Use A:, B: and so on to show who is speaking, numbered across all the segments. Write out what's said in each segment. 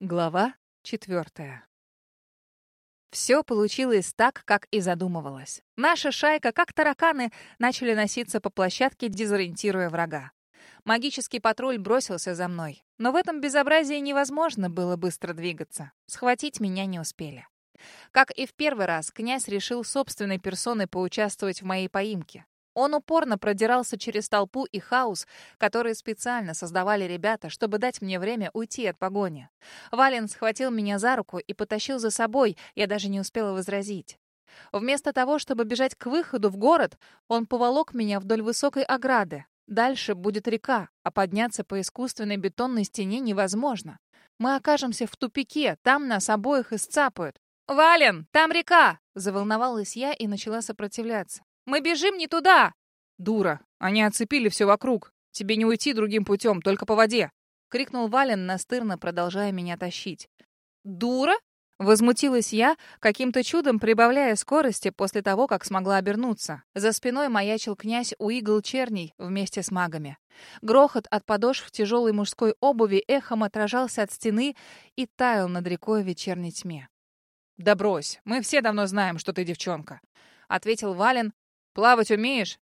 A: Глава четвертая. Все получилось так, как и задумывалось. Наша шайка, как тараканы, начали носиться по площадке, дезориентируя врага. Магический патруль бросился за мной. Но в этом безобразии невозможно было быстро двигаться. Схватить меня не успели. Как и в первый раз, князь решил собственной персоной поучаствовать в моей поимке. Он упорно продирался через толпу и хаос, которые специально создавали ребята, чтобы дать мне время уйти от погони. Вален схватил меня за руку и потащил за собой, я даже не успела возразить. Вместо того, чтобы бежать к выходу в город, он поволок меня вдоль высокой ограды. Дальше будет река, а подняться по искусственной бетонной стене невозможно. Мы окажемся в тупике, там нас обоих исцапают. «Вален, там река!» Заволновалась я и начала сопротивляться. Мы бежим не туда!»
B: «Дура! Они оцепили все вокруг! Тебе не уйти другим путем, только по воде!»
A: — крикнул Вален настырно, продолжая меня тащить. «Дура?» — возмутилась я, каким-то чудом прибавляя скорости после того, как смогла обернуться. За спиной маячил князь Уигл Черний вместе с магами. Грохот от подошв тяжелой мужской обуви эхом отражался от стены и таял над рекой в вечерней тьме.
B: «Да брось, мы все давно знаем, что ты девчонка», — ответил Вален, Плавать умеешь?»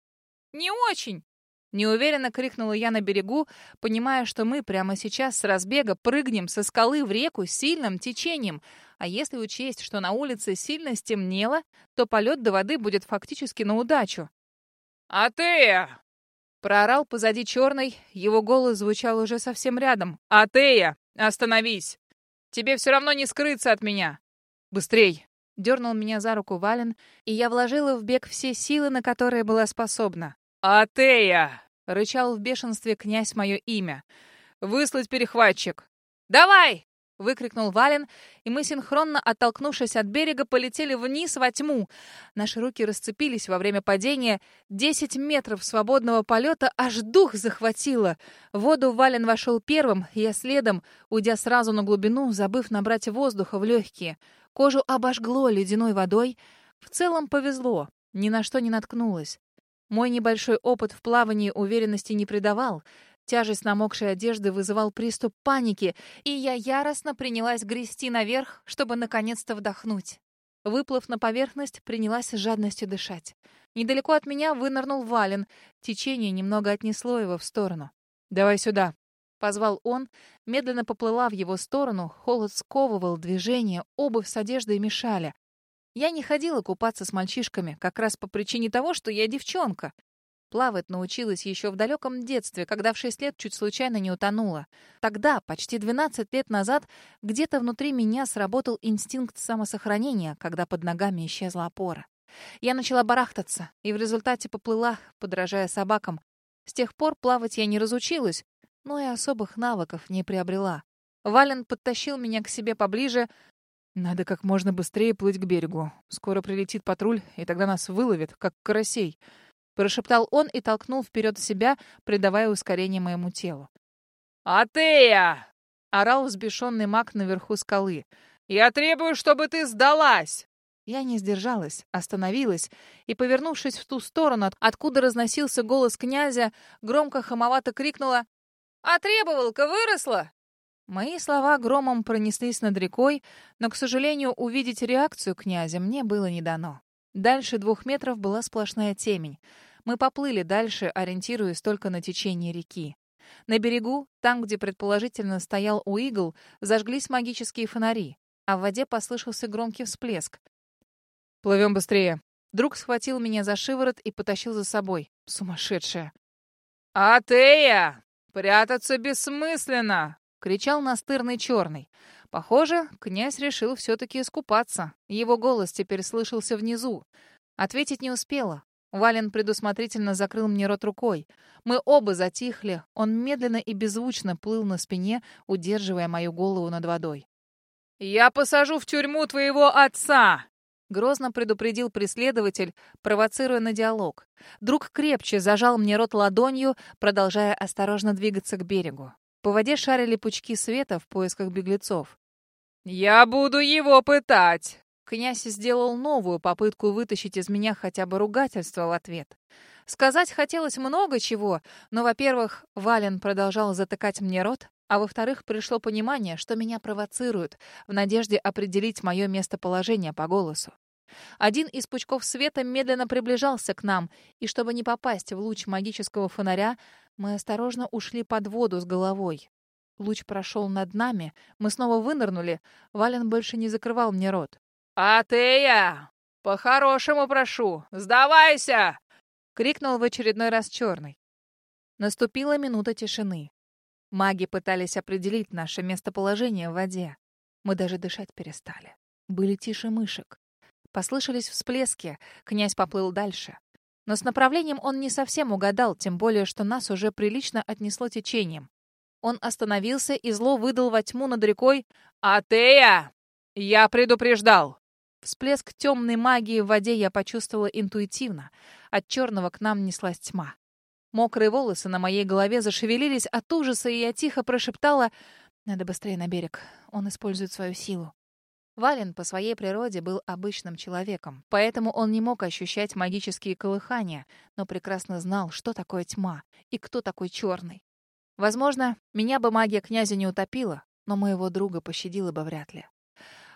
A: «Не очень!» Неуверенно крикнула я на берегу, понимая, что мы прямо сейчас с разбега прыгнем со скалы в реку с сильным течением. А если учесть, что на улице сильно стемнело, то полет до воды будет фактически на удачу.
B: «А ты?»
A: Проорал позади черный, его голос звучал уже совсем рядом.
B: «Атея, остановись! Тебе все равно не скрыться от меня! Быстрей,
A: Дернул меня за руку Вален, и я вложила в бег все силы, на которые была способна.
B: «Атея!»
A: — рычал в бешенстве князь мое имя.
B: «Выслать перехватчик!»
A: «Давай!» — выкрикнул Вален, и мы, синхронно оттолкнувшись от берега, полетели вниз во тьму. Наши руки расцепились во время падения. Десять метров свободного полета аж дух захватило. В воду Вален вошел первым, я следом, уйдя сразу на глубину, забыв набрать воздуха в легкие. Кожу обожгло ледяной водой. В целом повезло, ни на что не наткнулась. Мой небольшой опыт в плавании уверенности не придавал. Тяжесть намокшей одежды вызывал приступ паники, и я яростно принялась грести наверх, чтобы наконец-то вдохнуть. Выплыв на поверхность, принялась с жадностью дышать. Недалеко от меня вынырнул Вален. Течение немного отнесло его в сторону.
B: «Давай сюда»,
A: Позвал он, медленно поплыла в его сторону, холод сковывал движение, обувь с одеждой мешали. Я не ходила купаться с мальчишками, как раз по причине того, что я девчонка. Плавать научилась еще в далеком детстве, когда в шесть лет чуть случайно не утонула. Тогда, почти 12 лет назад, где-то внутри меня сработал инстинкт самосохранения, когда под ногами исчезла опора. Я начала барахтаться и в результате поплыла, подражая собакам. С тех пор плавать я не разучилась, но и особых навыков не приобрела. Вален подтащил меня к себе поближе.
B: «Надо как можно быстрее плыть к берегу. Скоро прилетит патруль, и тогда нас выловят, как карасей», —
A: прошептал он и толкнул вперед себя, придавая ускорение моему телу.
B: «Атея!»
A: — орал взбешенный маг наверху скалы.
B: «Я требую, чтобы ты сдалась!»
A: Я не сдержалась, остановилась и, повернувшись в ту сторону, откуда разносился голос князя, громко хамовато крикнула а требовалка выросла!» Мои слова громом пронеслись над рекой, но, к сожалению, увидеть реакцию князя мне было не дано. Дальше двух метров была сплошная темень. Мы поплыли дальше, ориентируясь только на течение реки. На берегу, там, где предположительно стоял Уигл, зажглись магические фонари, а в воде послышался громкий всплеск.
B: «Плывем быстрее!»
A: Друг схватил меня за шиворот и потащил за собой. Сумасшедшая.
B: «Атея!» «Прятаться бессмысленно!»
A: — кричал настырный черный. Похоже, князь решил все-таки искупаться. Его голос теперь слышался внизу. Ответить не успела. Вален предусмотрительно закрыл мне рот рукой. Мы оба затихли. Он медленно и беззвучно плыл на спине, удерживая мою голову над водой.
B: «Я посажу в тюрьму твоего отца!»
A: Грозно предупредил преследователь, провоцируя на диалог. Друг крепче зажал мне рот ладонью, продолжая осторожно двигаться к берегу. По воде шарили пучки света в поисках беглецов.
B: «Я буду его пытать!»
A: Князь сделал новую попытку вытащить из меня хотя бы ругательство в ответ. Сказать хотелось много чего, но, во-первых, Вален продолжал затыкать мне рот, А во-вторых, пришло понимание, что меня провоцируют, в надежде определить мое местоположение по голосу. Один из пучков света медленно приближался к нам, и чтобы не попасть в луч магического фонаря, мы осторожно ушли под воду с головой. Луч прошел над нами, мы снова вынырнули, Вален больше не закрывал мне рот.
B: «Атея! По-хорошему прошу, сдавайся!» — крикнул в очередной раз черный.
A: Наступила минута тишины. Маги пытались определить наше местоположение в воде. Мы даже дышать перестали. Были тише мышек. Послышались всплески, князь поплыл дальше. Но с направлением он не совсем угадал, тем более, что нас уже прилично отнесло течением. Он остановился и зло выдал во тьму над рекой
B: «Атея! Я предупреждал!»
A: Всплеск темной магии в воде я почувствовала интуитивно. От черного к нам неслась тьма. Мокрые волосы на моей голове зашевелились от ужаса, и я тихо прошептала «Надо быстрее на берег. Он использует свою силу». Вален по своей природе был обычным человеком, поэтому он не мог ощущать магические колыхания, но прекрасно знал, что такое тьма и кто такой черный. Возможно, меня бы магия князя не утопила, но моего друга пощадила бы вряд ли.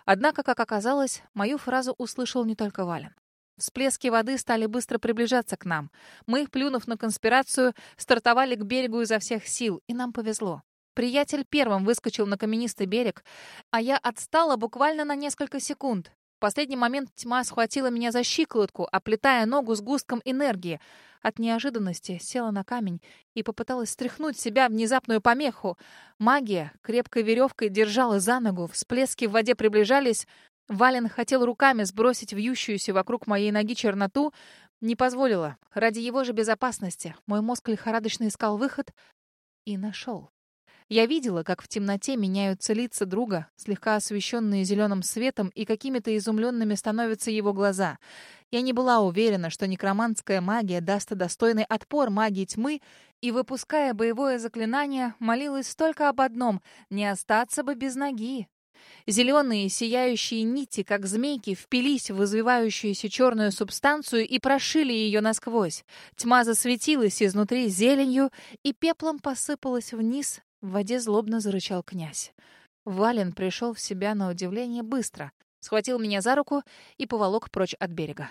A: Однако, как оказалось, мою фразу услышал не только Вален. Всплески воды стали быстро приближаться к нам. Мы, плюнув на конспирацию, стартовали к берегу изо всех сил, и нам повезло. Приятель первым выскочил на каменистый берег, а я отстала буквально на несколько секунд. В последний момент тьма схватила меня за щиколотку, оплетая ногу с густком энергии. От неожиданности села на камень и попыталась стряхнуть себя внезапную помеху. Магия крепкой веревкой держала за ногу, всплески в воде приближались. Вален хотел руками сбросить вьющуюся вокруг моей ноги черноту, не позволила. Ради его же безопасности мой мозг лихорадочно искал выход и нашел. Я видела, как в темноте меняются лица друга, слегка освещенные зеленым светом, и какими-то изумленными становятся его глаза. Я не была уверена, что некроманская магия даст достойный отпор магии тьмы, и, выпуская боевое заклинание, молилась только об одном — не остаться бы без ноги. Зеленые сияющие нити, как змейки, впились в извивающуюся черную субстанцию и прошили ее насквозь. Тьма засветилась изнутри зеленью и пеплом посыпалась вниз, в воде злобно зарычал князь. Вален пришел в себя на удивление быстро, схватил меня за руку и поволок прочь от берега.